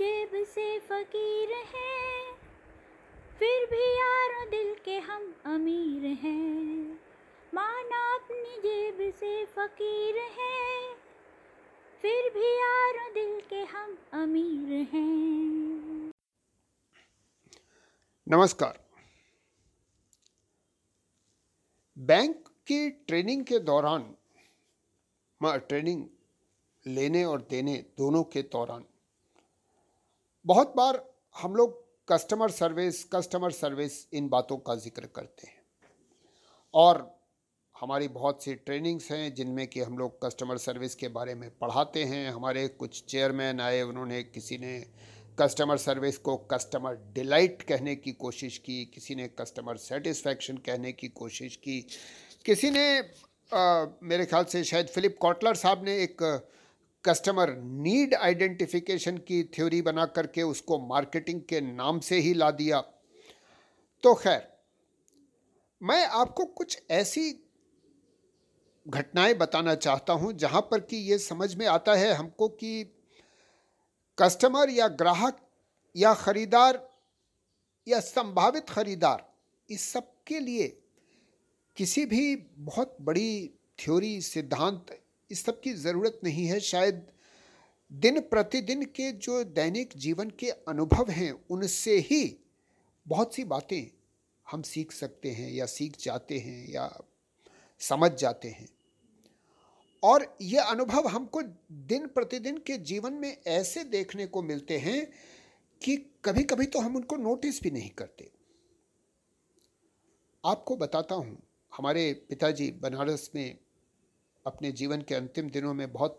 जेब से फकीर हैं। फिर भी यार दिल के हम अमीर हैं। माना अपनी जेब से फकीर हैं। फिर भी यार दिल के हम अमीर हैं। नमस्कार। बैंक की ट्रेनिंग के दौरान ट्रेनिंग लेने और देने दोनों के दौरान बहुत बार हम लोग कस्टमर सर्विस कस्टमर सर्विस इन बातों का ज़िक्र करते हैं। और हमारी बहुत सी ट्रेनिंग्स हैं जिनमें कि हम लोग कस्टमर सर्विस के बारे में पढ़ाते हैं। हमारे कुछ चेयरमैन आए उन्होंने किसी ने कस्टमर सर्विस को कस्टमर डिलाइट कहने की कोशिश की किसी ने कस्टमर सेटिस्फैक्शन कहने की कोशिश की किसी ने आ, मेरे ख्याल से शायद फिलिप कॉटलर साहब ने एक कस्टमर नीड आइडेंटिफिकेशन की थ्योरी बना करके उसको मार्केटिंग के नाम से ही ला दिया। तो खैर, मैं आपको कुछ ऐसी घटनाएँ बताना चाहता हूँ जहाँ पर कि ये समझ में आता है हमको कि कस्टमर या ग्राहक या खरीदार या संभावित खरीदार, इस सब के लिए किसी भी बहुत बड़ी थ्योरी सिद्धांत इस सब की ज़रूरत नहीं है। शायद दिन प्रतिदिन के जो दैनिक जीवन के अनुभव हैं, उनसे ही बहुत सी बातें हम सीख सकते हैं या सीख जाते हैं या समझ जाते हैं। और ये अनुभव हमको दिन प्रतिदिन के जीवन में ऐसे देखने को मिलते हैं कि कभी कभी तो हम उनको नोटिस भी नहीं करते। आपको बताता हूँ, हमारे पिताजी बनारस में अपने जीवन के अंतिम दिनों में बहुत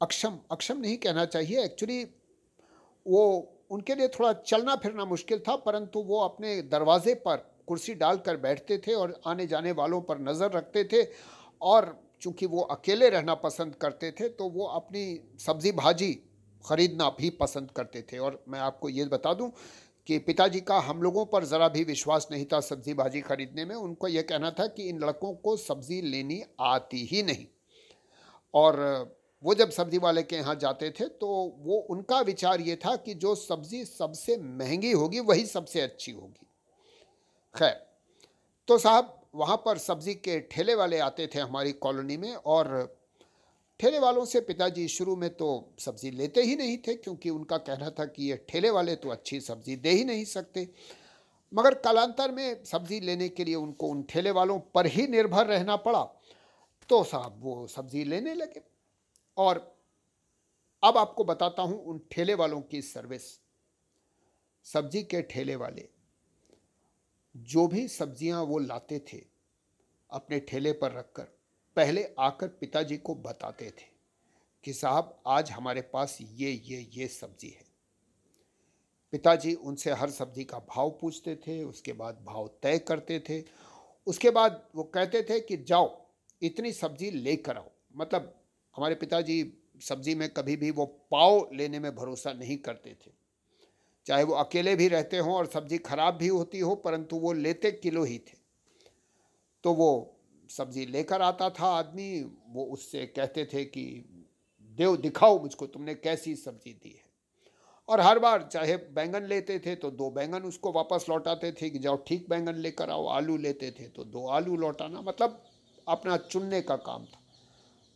अक्षम अक्षम नहीं कहना चाहिए। एक्चुअली वो उनके लिए थोड़ा चलना फिरना मुश्किल था, परंतु वो अपने दरवाजे पर कुर्सी डालकर बैठते थे और आने जाने वालों पर नज़र रखते थे और चूँकि वो अकेले रहना पसंद करते थे तो वो अपनी सब्ज़ी भाजी ख़रीदना भी पसंद करते थे। और मैं आपको ये बता दूँ कि पिताजी का हम लोगों पर ज़रा भी विश्वास नहीं था सब्ज़ी भाजी खरीदने में, उनको ये कहना था कि इन लड़कों को सब्ज़ी लेनी आती ही नहीं। और वो जब सब्ज़ी वाले के यहाँ जाते थे तो वो उनका विचार ये था कि जो सब्ज़ी सबसे महँगी होगी, वही सबसे अच्छी होगी। खैर तो साहब, वहाँ पर सब्ज़ी के ठेले वाले आते थे हमारी कॉलोनी में और ठेले वालों से पिताजी शुरू में तो सब्ज़ी लेते ही नहीं थे, क्योंकि उनका कहना था कि ये ठेले वाले तो अच्छी सब्ज़ी दे ही नहीं सकते। मगर कालांतर में सब्ज़ी लेने के लिए उनको उन ठेले वालों पर ही निर्भर रहना पड़ा। तो साहब वो सब्ज़ी लेने लगे। और अब आपको बताता हूँ उन ठेले वालों की सर्विस। सब्ज़ी के ठेले वाले जो भी सब्ज़ियाँ वो लाते थे, अपने ठेले पर रखकर पहले आकर पिताजी को बताते थे कि साहब, आज हमारे पास ये ये ये सब्ज़ी है। पिताजी उनसे हर सब्ज़ी का भाव पूछते थे, उसके बाद भाव तय करते थे। उसके बाद वो कहते थे कि, जाओ, इतनी सब्ज़ी लेकर आओ। मतलब हमारे पिताजी सब्ज़ी में कभी भी वो पाव लेने में भरोसा नहीं करते थे। चाहे वो अकेले भी रहते हों और सब्ज़ी खराब भी होती हो, परंतु वो लेते किलो ही थे। तो वो सब्ज़ी लेकर आता था आदमी, वो उससे कहते थे कि, देव दिखाओ मुझको, तुमने कैसी सब्ज़ी दी है? और हर बार चाहे बैंगन लेते थे तो दो बैंगन उसको वापस लौटाते थे कि जाओ ठीक बैंगन लेकर आओ, आलू लेते थे तो दो आलू लौटाना मतलब अपना चुनने का काम था।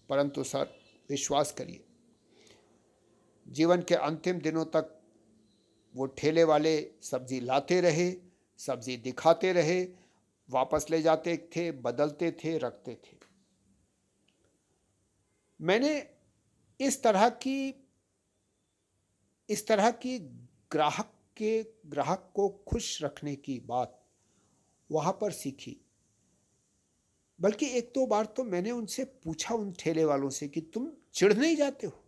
परंतु सर, विश्वास करिए, जीवन के अंतिम दिनों तक वो ठेले वाले सब्ज़ी लाते रहे, सब्ज़ी दिखाते रहे वापस ले जाते थे, बदलते थे, रखते थे। मैंने इस तरह की, इस तरह की ग्राहक के, ग्राहक को खुश रखने की बात वहाँ पर सीखी। बल्कि एक दो तो बार तो मैंने उनसे पूछा, उन ठेले वालों से कि तुम चिढ़ नहीं जाते हो?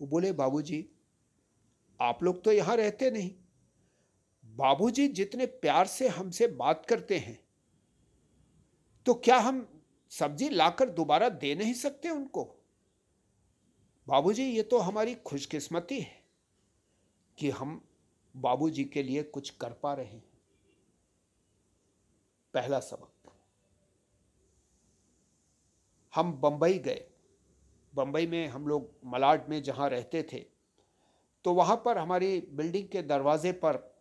वो बोले, बाबूजी, आप लोग तो यहाँ रहते नहीं। बाबूजी जितने प्यार से हमसे बात करते हैं तो क्या हम सब्ज़ी लाकर दोबारा दे नहीं सकते उनको? बाबूजी, ये तो हमारी खुशकिस्मती है कि हम बाबूजी के लिए कुछ कर पा रहे हैं। पहला सबक। हम बंबई गए। बम्बई में हम लोग मलाड में जहाँ रहते थे तो वहाँ पर हमारी बिल्डिंग के दरवाजे पर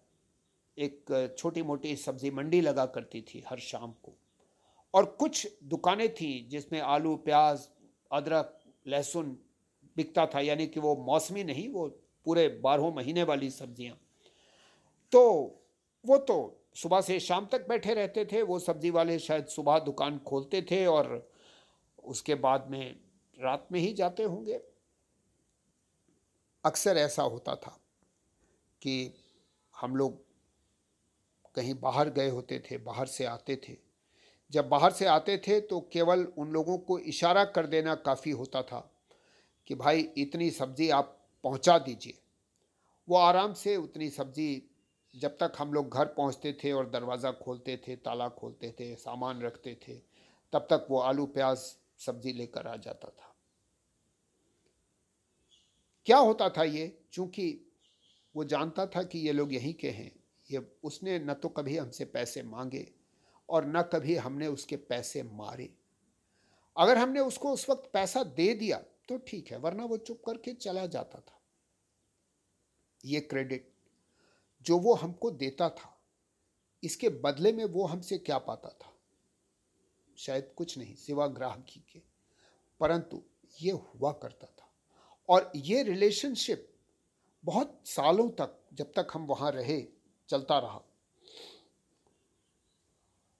एक छोटी मोटी सब्ज़ी मंडी लगा करती थी हर शाम को। और कुछ दुकानें थी जिसमें आलू, प्याज, अदरक, लहसुन बिकता था, यानी कि वो मौसमी नहीं, वो पूरे बारहों महीने वाली सब्ज़ियाँ। तो वो तो सुबह से शाम तक बैठे रहते थे, वो सब्ज़ी वाले शायद सुबह दुकान खोलते थे और उसके बाद में रात में ही जाते होंगे। अक्सर ऐसा होता था कि हम लोग कहीं बाहर गए होते थे, बाहर से आते थे। जब बाहर से आते थे तो केवल उन लोगों को इशारा कर देना काफ़ी होता था कि भाई इतनी सब्ज़ी आप पहुँचा दीजिए। वो आराम से उतनी सब्ज़ी जब तक हम लोग घर पहुँचते थे और दरवाज़ा खोलते थे, ताला खोलते थे, सामान रखते थे, तब तक वो आलू, प्याज सब्ज़ी लेकर आ जाता था। क्या होता था ये? चूँकि वो जानता था कि ये लोग यहीं के हैं। ये उसने न तो कभी हमसे पैसे मांगे और न कभी हमने उसके पैसे मारे। अगर हमने उसको उस वक्त पैसा दे दिया तो ठीक है, वरना वो चुप करके चला जाता था। ये क्रेडिट जो वो हमको देता था, इसके बदले में वो हमसे क्या पाता था? शायद कुछ नहीं, सिवा ग्राहकी के। परंतु ये हुआ करता था। और ये रिलेशनशिप बहुत सालों तक, जब तक हम वहाँ रहे चलता रहा।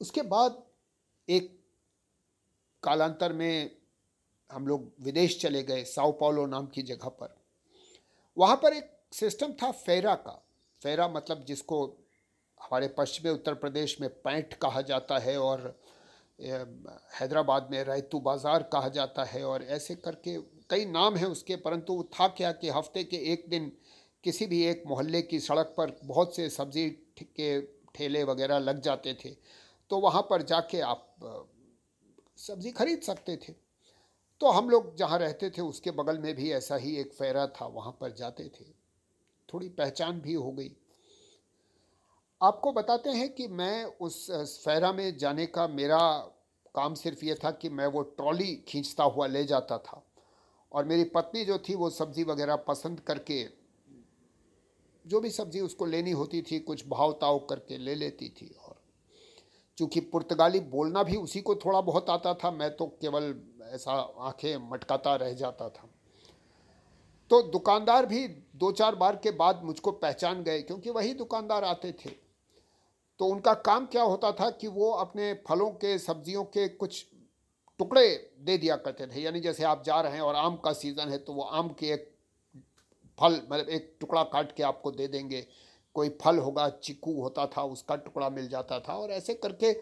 उसके बाद एक कालांतर में हम लोग विदेश चले गए, साओ पाउलो नाम की जगह पर। वहाँ पर एक सिस्टम था फेरा का। फेरा मतलब जिसको हमारे पश्चिमी उत्तर प्रदेश में पैंट कहा जाता है और हैदराबाद में रैतू बाज़ार कहा जाता है और ऐसे करके कई नाम हैं उसके, परंतु था क्या कि हफ़्ते के एक दिन किसी भी एक मोहल्ले की सड़क पर बहुत से सब्ज़ी के ठेले वगैरह लग जाते थे तो वहाँ पर जाके आप सब्ज़ी खरीद सकते थे। तो हम लोग जहाँ रहते थे, उसके बगल में भी ऐसा ही एक फेरा था, वहाँ पर जाते थे। थोड़ी पहचान भी हो गई। आपको बताते हैं कि मैं उस फेरा में जाने का मेरा काम सिर्फ़ ये था कि मैं वो ट्रॉली खींचता हुआ ले जाता था। और मेरी पत्नी जो थी, वो सब्ज़ी वगैरह पसंद करके जो भी सब्ज़ी उसको लेनी होती थी, कुछ भाव ताव करके ले लेती थी और चूँकि पुर्तगाली बोलना भी उसी को थोड़ा बहुत आता था, मैं तो केवल ऐसा आँखें मटकाता रह जाता था। तो दुकानदार भी दो चार बार के बाद मुझको पहचान गए, क्योंकि वही दुकानदार आते थे। तो उनका काम क्या होता था कि वो अपने फलों के, सब्जियों के कुछ टुकड़े दे दिया करते थे। यानी जैसे आप जा रहे हैं और आम का सीज़न है तो वो आम के एक फल मतलब एक टुकड़ा काट के आपको दे देंगे। कोई फल होगा चिक्कू होता था, उसका टुकड़ा मिल जाता था। और ऐसे करके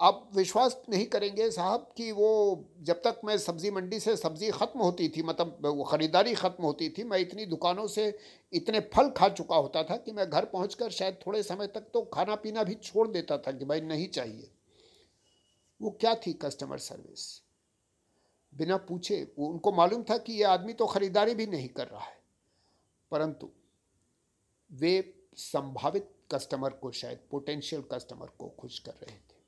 आप विश्वास नहीं करेंगे साहब कि वो जब तक मैं सब्ज़ी मंडी से सब्ज़ी ख़त्म होती थी मतलब वो ख़रीदारी ख़त्म होती थी, मैं इतनी दुकानों से इतने फल खा चुका होता था कि मैं घर पहुंचकर शायद थोड़े समय तक तो खाना पीना भी छोड़ देता था कि भाई नहीं चाहिए। वो क्या थी कस्टमर सर्विस बिना पूछे, वो उनको मालूम था कि ये आदमी तो ख़रीदारी भी नहीं कर रहा है। परंतु वे संभावित कस्टमर को शायद पोटेंशियल कस्टमर को खुश कर रहे थे।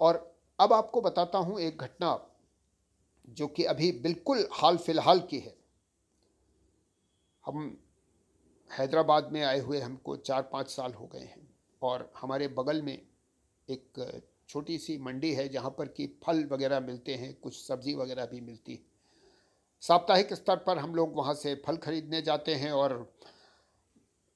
और अब आपको बताता हूँ एक घटना जो कि अभी बिल्कुल हाल फ़िलहाल की है। हम हैदराबाद में आए हुए हमको चार पाँच साल हो गए हैं और हमारे बगल में एक छोटी सी मंडी है जहाँ पर कि फल वगैरह मिलते हैं, कुछ सब्ज़ी वगैरह भी मिलती है। साप्ताहिक स्तर पर हम लोग वहाँ से फल खरीदने जाते हैं और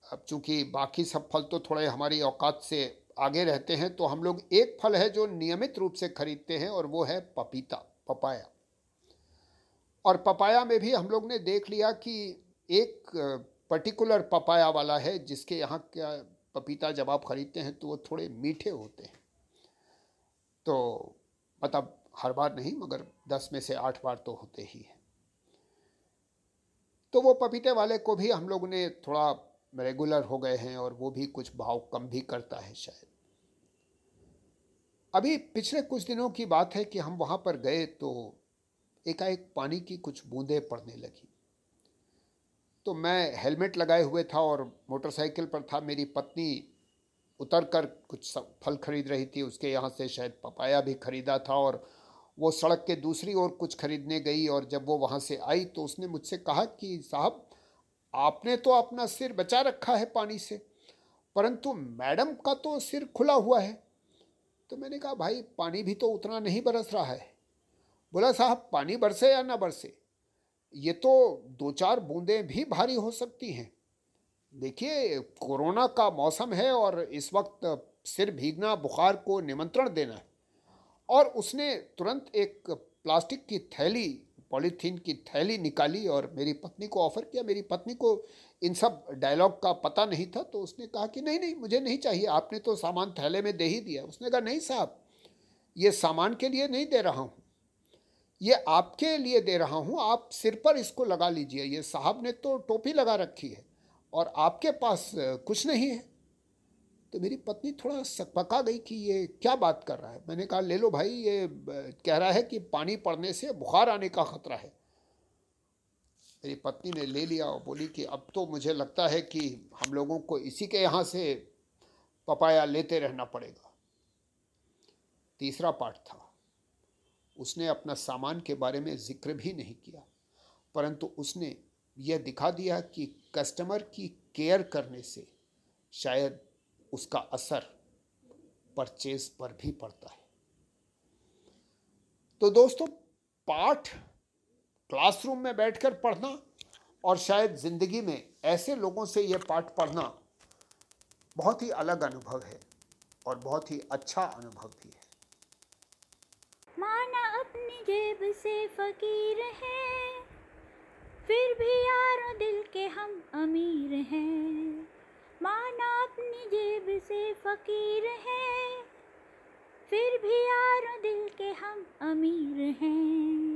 अब चूँकि बाकी सब फल तो थोड़े हमारी औकात से आगे रहते हैं तो हम लोग एक फल है जो नियमित रूप से खरीदते हैं और वो है पपीता, पपाया। और पपाया में भी हम लोग ने देख लिया कि एक पर्टिकुलर पपाया वाला है जिसके यहाँ क्या पपीता जब आप खरीदते हैं तो वो थोड़े मीठे होते हैं। तो मतलब हर बार नहीं, मगर दस में से आठ बार तो होते ही हैं। तो वो पपीते वाले को भी हम लोग ने थोड़ा रेगुलर हो गए हैं और वो भी कुछ भाव कम भी करता है शायद। अभी पिछले कुछ दिनों की बात है कि हम वहाँ पर गए तो एकाएक पानी की कुछ बूंदें पड़ने लगी। तो मैं हेलमेट लगाए हुए था और मोटरसाइकिल पर था। मेरी पत्नी उतर कर कुछ फल खरीद रही थी। उसके यहाँ से शायद पपाया भी खरीदा था और वो सड़क के दूसरी ओर कुछ खरीदने गई और जब वो वहाँ से आई तो उसने मुझसे कहा कि, साहब, आपने तो अपना सिर बचा रखा है पानी से, परंतु मैडम का तो सिर खुला हुआ है। तो मैंने कहा, भाई, पानी भी तो उतना नहीं बरस रहा है। बोला, साहब, पानी बरसे या ना बरसे, ये तो दो चार बूंदें भी भारी हो सकती हैं। देखिए, कोरोना का मौसम है और इस वक्त सिर भीगना, बुखार को निमंत्रण देना है। और उसने तुरंत एक प्लास्टिक की थैली, पॉलीथीन की थैली निकाली और मेरी पत्नी को ऑफ़र किया। मेरी पत्नी को इन सब डायलॉग का पता नहीं था तो उसने कहा कि नहीं नहीं, मुझे नहीं चाहिए। आपने तो सामान थैले में दे ही दिया। उसने कहा, नहीं साहब, ये सामान के लिए नहीं दे रहा हूँ। ये आपके लिए दे रहा हूँ। आप सिर पर इसको लगा लीजिए। ये साहब ने तो टोपी लगा रखी है और आपके पास कुछ नहीं है। तो मेरी पत्नी थोड़ा सकपका गई कि ये क्या बात कर रहा है। मैंने कहा, ले लो भाई, ये कह रहा है कि पानी पड़ने से बुखार आने का ख़तरा है। मेरी पत्नी ने ले लिया और बोली कि, अब तो मुझे लगता है कि हम लोगों को इसी के यहाँ से पपाया लेते रहना पड़ेगा। तीसरा पार्ट था। उसने अपना सामान के बारे में ज़िक्र भी नहीं किया, परंतु उसने यह दिखा दिया कि कस्टमर की केयर करने से शायद उसका असर परचेज पर भी पड़ता है। तो दोस्तों, पाठ क्लासरूम में बैठकर पढ़ना और शायद ज़िंदगी में ऐसे लोगों से यह पाठ पढ़ना बहुत ही अलग अनुभव है और बहुत ही अच्छा अनुभव भी है। माना अपनी जेब से फकीर है, फिर भी यार दिल के हम अमीर हैं। माना जेब से फकीर हैं फिर भी यार दिल के हम अमीर हैं।